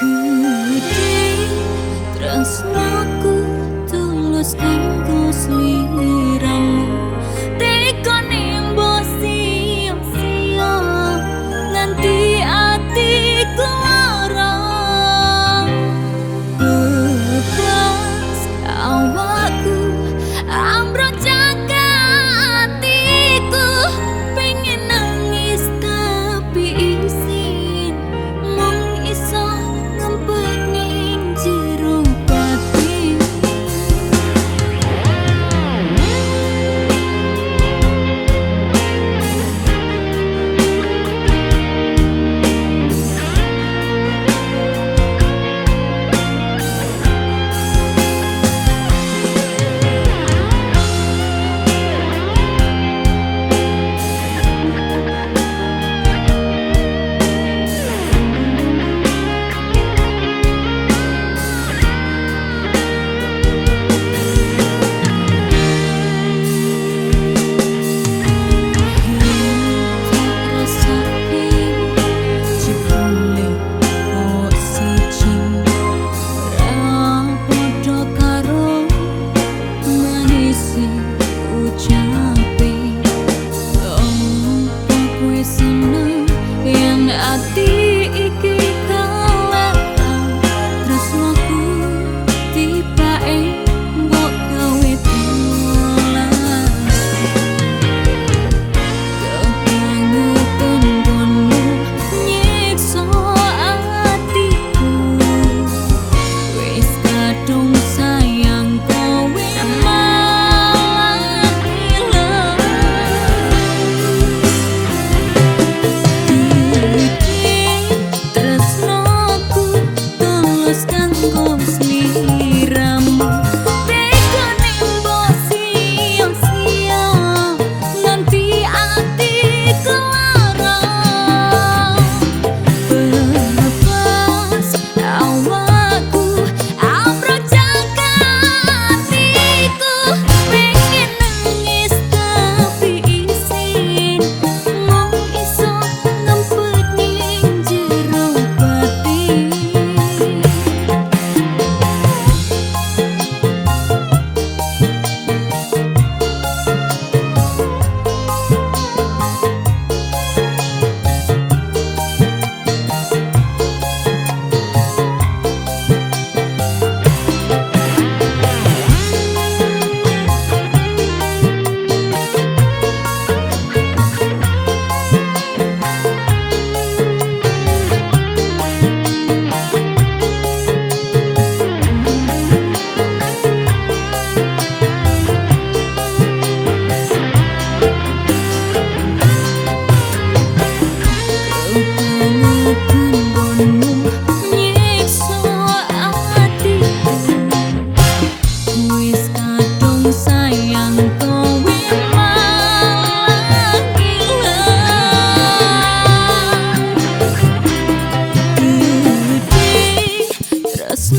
Hmm.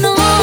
No.